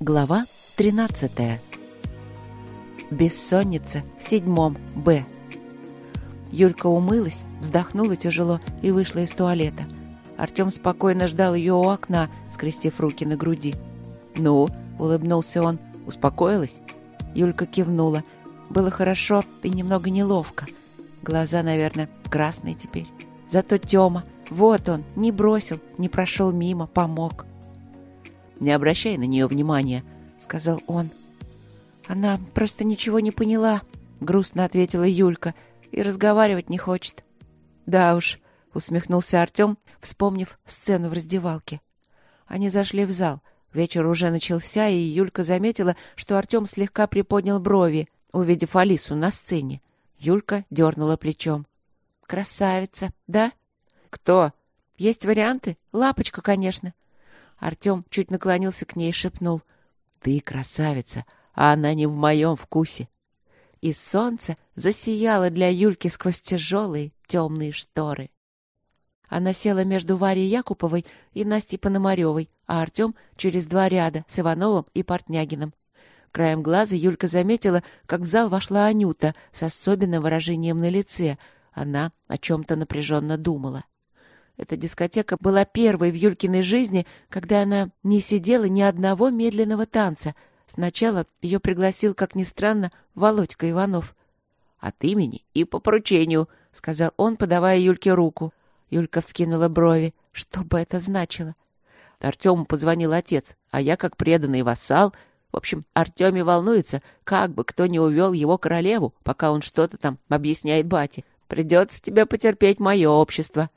Глава 13. Бессонница в седьмом Б. Юлька умылась, вздохнула тяжело и вышла из туалета. Артем спокойно ждал ее у окна, скрестив руки на груди. «Ну?» — улыбнулся он. «Успокоилась?» Юлька кивнула. Было хорошо и немного неловко. Глаза, наверное, красные теперь. Зато Тёма, вот он, не бросил, не прошел мимо, помог. «Не обращай на нее внимания», — сказал он. «Она просто ничего не поняла», — грустно ответила Юлька, «и разговаривать не хочет». «Да уж», — усмехнулся Артем, вспомнив сцену в раздевалке. Они зашли в зал. Вечер уже начался, и Юлька заметила, что Артем слегка приподнял брови, увидев Алису на сцене. Юлька дернула плечом. «Красавица, да?» «Кто?» «Есть варианты? Лапочка, конечно. Артем чуть наклонился к ней и шепнул. «Ты красавица, а она не в моем вкусе». И солнце засияло для Юльки сквозь тяжелые темные шторы. Она села между Варей Якуповой и Настей Пономаревой, а Артем через два ряда с Ивановым и Портнягиным. Краем глаза Юлька заметила, как в зал вошла Анюта с особенным выражением на лице. Она о чем-то напряженно думала. Эта дискотека была первой в Юлькиной жизни, когда она не сидела ни одного медленного танца. Сначала ее пригласил, как ни странно, Володька Иванов. «От имени и по поручению», — сказал он, подавая Юльке руку. Юлька вскинула брови. Что бы это значило? Артему позвонил отец, а я, как преданный вассал... В общем, Артеме волнуется, как бы кто не увел его королеву, пока он что-то там объясняет бате. Придется тебе потерпеть мое общество.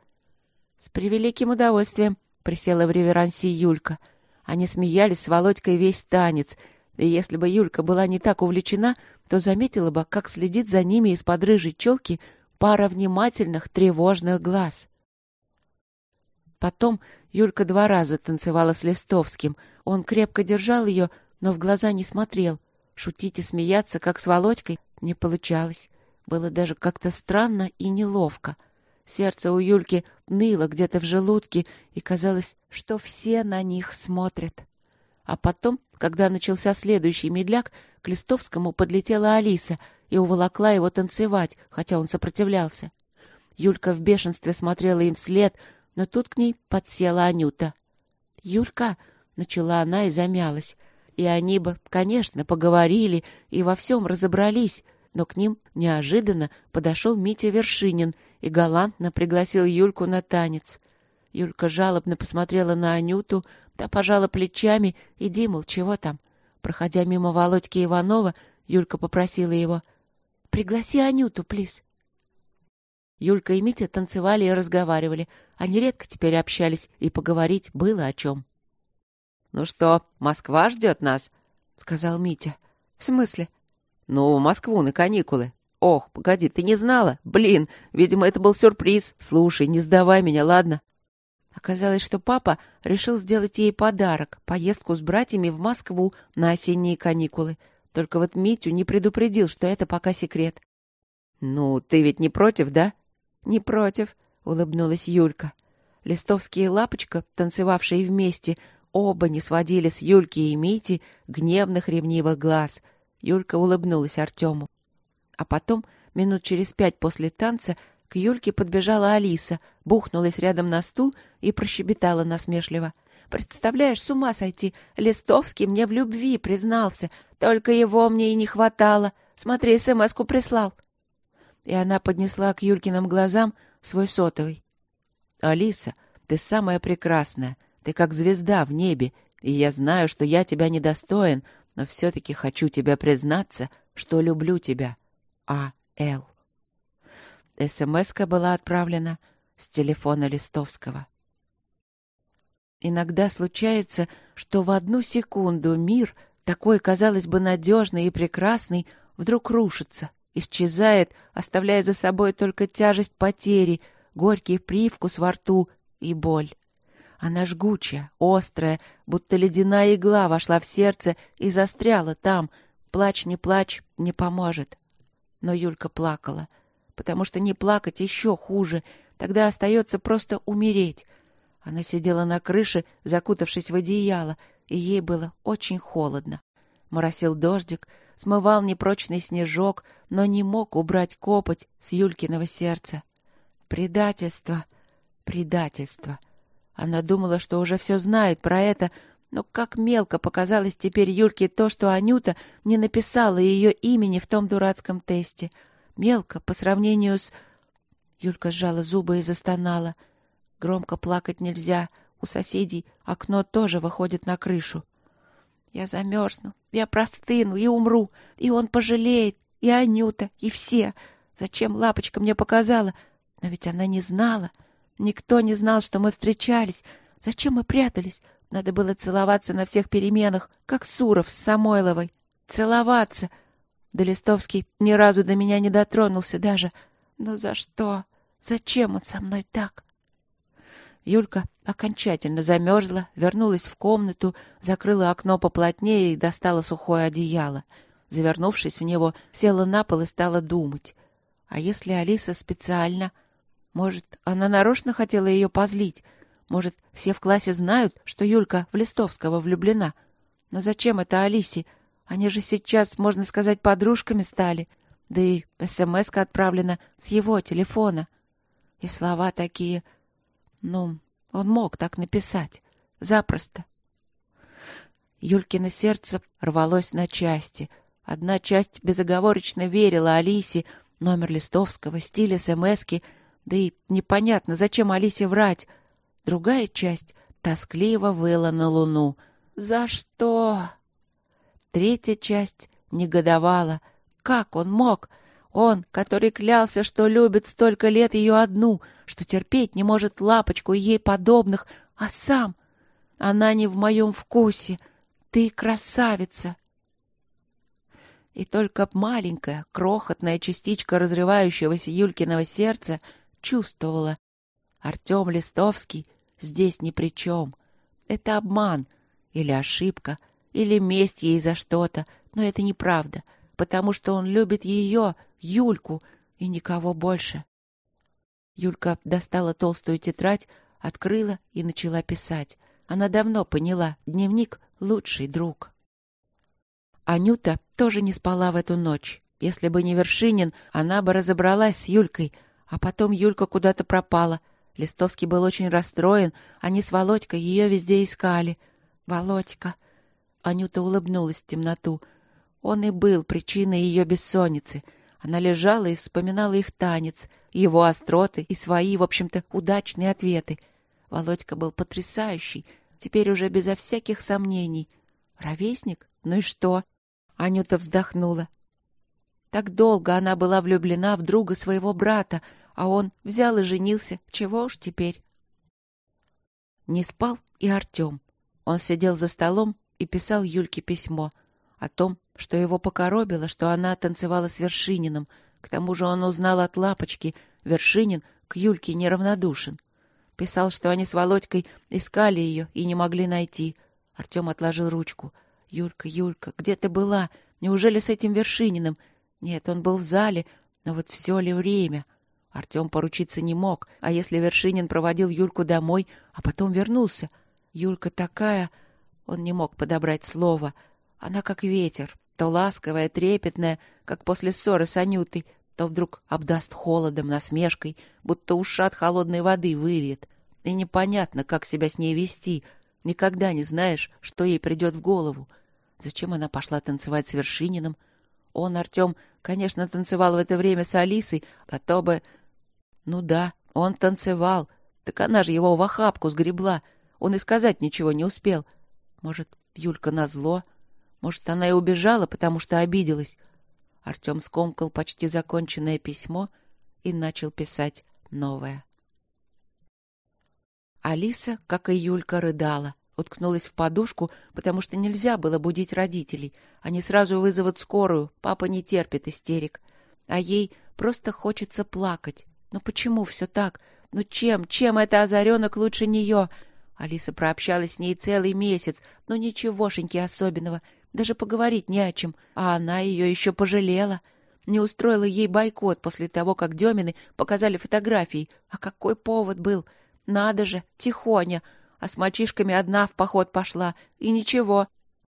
«С превеликим удовольствием», — присела в реверансе Юлька. Они смеялись с Володькой весь танец, и если бы Юлька была не так увлечена, то заметила бы, как следит за ними из-под рыжей челки пара внимательных, тревожных глаз. Потом Юлька два раза танцевала с Листовским. Он крепко держал ее, но в глаза не смотрел. Шутить и смеяться, как с Володькой, не получалось. Было даже как-то странно и неловко — Сердце у Юльки ныло где-то в желудке, и казалось, что все на них смотрят. А потом, когда начался следующий медляк, к Листовскому подлетела Алиса и уволокла его танцевать, хотя он сопротивлялся. Юлька в бешенстве смотрела им вслед, но тут к ней подсела Анюта. «Юлька!» — начала она и замялась. И они бы, конечно, поговорили и во всем разобрались, но к ним неожиданно подошел Митя Вершинин и галантно пригласил Юльку на танец. Юлька жалобно посмотрела на Анюту, та пожала плечами, иди, мол, чего там. Проходя мимо Володьки Иванова, Юлька попросила его «Пригласи Анюту, плиз». Юлька и Митя танцевали и разговаривали. Они редко теперь общались, и поговорить было о чем. «Ну что, Москва ждет нас?» — сказал Митя. «В смысле?» «Ну, в Москву на каникулы. Ох, погоди, ты не знала? Блин, видимо, это был сюрприз. Слушай, не сдавай меня, ладно?» Оказалось, что папа решил сделать ей подарок — поездку с братьями в Москву на осенние каникулы. Только вот Митю не предупредил, что это пока секрет. «Ну, ты ведь не против, да?» «Не против», — улыбнулась Юлька. Листовский и Лапочка, танцевавшие вместе, оба не сводили с Юльки и Мити гневных ревнивых глаз — Юлька улыбнулась Артему. А потом, минут через пять после танца, к Юльке подбежала Алиса, бухнулась рядом на стул и прощебетала насмешливо. «Представляешь, с ума сойти! Листовский мне в любви признался. Только его мне и не хватало. Смотри, смс-ку прислал». И она поднесла к Юлькиным глазам свой сотовый. «Алиса, ты самая прекрасная. Ты как звезда в небе, и я знаю, что я тебя недостоин, но все-таки хочу тебе признаться, что люблю тебя. А. Л. СМСка была отправлена с телефона Листовского. Иногда случается, что в одну секунду мир, такой, казалось бы, надежный и прекрасный, вдруг рушится, исчезает, оставляя за собой только тяжесть потери, горький привкус во рту и боль. Она жгучая, острая, будто ледяная игла вошла в сердце и застряла там. Плачь, не плачь, не поможет. Но Юлька плакала, потому что не плакать еще хуже. Тогда остается просто умереть. Она сидела на крыше, закутавшись в одеяло, и ей было очень холодно. Моросил дождик, смывал непрочный снежок, но не мог убрать копоть с Юлькиного сердца. Предательство, предательство. Она думала, что уже все знает про это, но как мелко показалось теперь Юльке то, что Анюта не написала ее имени в том дурацком тесте. Мелко по сравнению с... Юлька сжала зубы и застонала. Громко плакать нельзя. У соседей окно тоже выходит на крышу. Я замерзну, я простыну и умру, и он пожалеет, и Анюта, и все. Зачем Лапочка мне показала? Но ведь она не знала. Никто не знал, что мы встречались. Зачем мы прятались? Надо было целоваться на всех переменах, как Суров с Самойловой. Целоваться. Да Листовский ни разу до меня не дотронулся даже. Но за что? Зачем он со мной так? Юлька окончательно замерзла, вернулась в комнату, закрыла окно поплотнее и достала сухое одеяло. Завернувшись в него, села на пол и стала думать. А если Алиса специально... Может, она нарочно хотела ее позлить? Может, все в классе знают, что Юлька в Листовского влюблена? Но зачем это Алисе? Они же сейчас, можно сказать, подружками стали. Да и смс отправлена с его телефона. И слова такие... Ну, он мог так написать. Запросто. Юлькино сердце рвалось на части. Одна часть безоговорочно верила Алисе, номер Листовского, стиль СМСки, да и непонятно, зачем Алисе врать. Другая часть тоскливо выла на луну. «За что?» Третья часть негодовала. Как он мог? Он, который клялся, что любит столько лет ее одну, что терпеть не может лапочку и ей подобных, а сам... Она не в моем вкусе. Ты красавица. И только маленькая, крохотная частичка разрывающегося Юлькиного сердца чувствовала. Артем Листовский здесь ни при чем. Это обман или ошибка, или месть ей за что-то, но это неправда, потому что он любит ее, Юльку, и никого больше. Юлька достала толстую тетрадь, открыла и начала писать. Она давно поняла, дневник — лучший друг. Анюта тоже не спала в эту ночь. Если бы не Вершинин, она бы разобралась с Юлькой, а потом Юлька куда-то пропала. Листовский был очень расстроен, они с Володькой ее везде искали. «Володька!» Анюта улыбнулась в темноту. Он и был причиной ее бессонницы — она лежала и вспоминала их танец, его остроты и свои, в общем-то, удачные ответы. Володька был потрясающий, теперь уже безо всяких сомнений. Ровесник? Ну и что? Анюта вздохнула. Так долго она была влюблена в друга своего брата, а он взял и женился. Чего уж теперь? Не спал и Артем. Он сидел за столом и писал Юльке письмо о том, что его покоробило, что она танцевала с Вершининым. К тому же он узнал от Лапочки, Вершинин к Юльке неравнодушен. Писал, что они с Володькой искали ее и не могли найти. Артем отложил ручку. «Юлька, Юлька, где ты была? Неужели с этим Вершининым?» «Нет, он был в зале, но вот все ли время?» Артем поручиться не мог, а если Вершинин проводил Юльку домой, а потом вернулся? Юлька такая... Он не мог подобрать слово. Она как ветер, то ласковая, трепетная, как после ссоры с Анютой, то вдруг обдаст холодом, насмешкой, будто ушат холодной воды выльет. И непонятно, как себя с ней вести. Никогда не знаешь, что ей придет в голову. Зачем она пошла танцевать с Вершининым? Он, Артем, конечно, танцевал в это время с Алисой, а то бы... Ну да, он танцевал. Так она же его в охапку сгребла. Он и сказать ничего не успел. Может, Юлька назло? зло? Может, она и убежала, потому что обиделась. Артем скомкал почти законченное письмо и начал писать новое. Алиса, как и Юлька, рыдала. Уткнулась в подушку, потому что нельзя было будить родителей. Они сразу вызовут скорую, папа не терпит истерик. А ей просто хочется плакать. Но почему все так? Ну чем, чем это озаренок лучше нее? Алиса прообщалась с ней целый месяц, но ничегошеньки особенного — даже поговорить не о чем, а она ее еще пожалела. Не устроила ей бойкот после того, как Демины показали фотографии. А какой повод был? Надо же, тихоня. а с мальчишками одна в поход пошла, и ничего.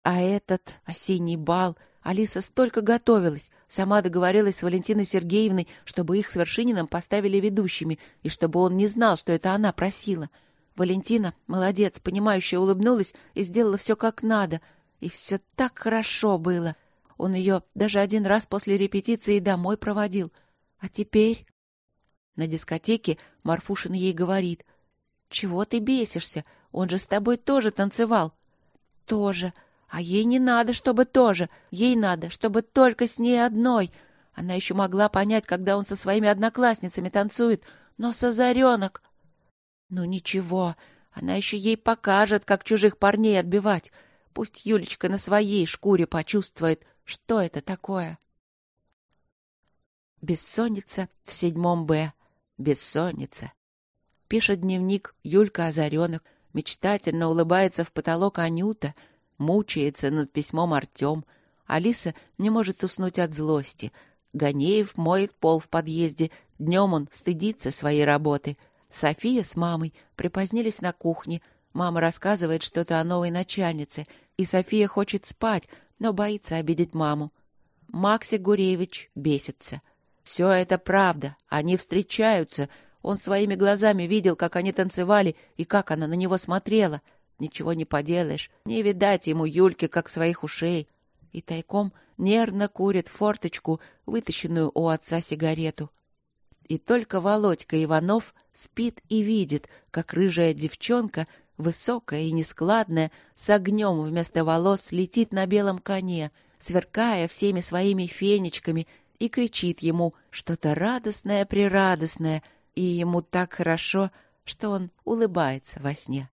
А этот осенний бал... Алиса столько готовилась, сама договорилась с Валентиной Сергеевной, чтобы их с Вершининым поставили ведущими, и чтобы он не знал, что это она просила. Валентина, молодец, понимающе улыбнулась и сделала все как надо. И все так хорошо было. Он ее даже один раз после репетиции домой проводил. А теперь... На дискотеке Марфушин ей говорит. «Чего ты бесишься? Он же с тобой тоже танцевал». «Тоже. А ей не надо, чтобы тоже. Ей надо, чтобы только с ней одной». Она еще могла понять, когда он со своими одноклассницами танцует, но с озаренок. Ну ничего, она еще ей покажет, как чужих парней отбивать. Пусть Юлечка на своей шкуре почувствует, что это такое. Бессонница в седьмом Б. Бессонница. Пишет дневник Юлька Озаренок, мечтательно улыбается в потолок Анюта, мучается над письмом Артем. Алиса не может уснуть от злости. Ганеев моет пол в подъезде. Днем он стыдится своей работы. София с мамой припозднились на кухне. Мама рассказывает что-то о новой начальнице, и София хочет спать, но боится обидеть маму. Максик Гуревич бесится. Все это правда. Они встречаются. Он своими глазами видел, как они танцевали и как она на него смотрела. Ничего не поделаешь. Не видать ему Юльки, как своих ушей. И тайком нервно курит форточку, вытащенную у отца сигарету. И только Володька Иванов спит и видит, как рыжая девчонка, высокая и нескладная, с огнем вместо волос летит на белом коне, сверкая всеми своими фенечками и кричит ему что-то радостное-прерадостное, и ему так хорошо, что он улыбается во сне.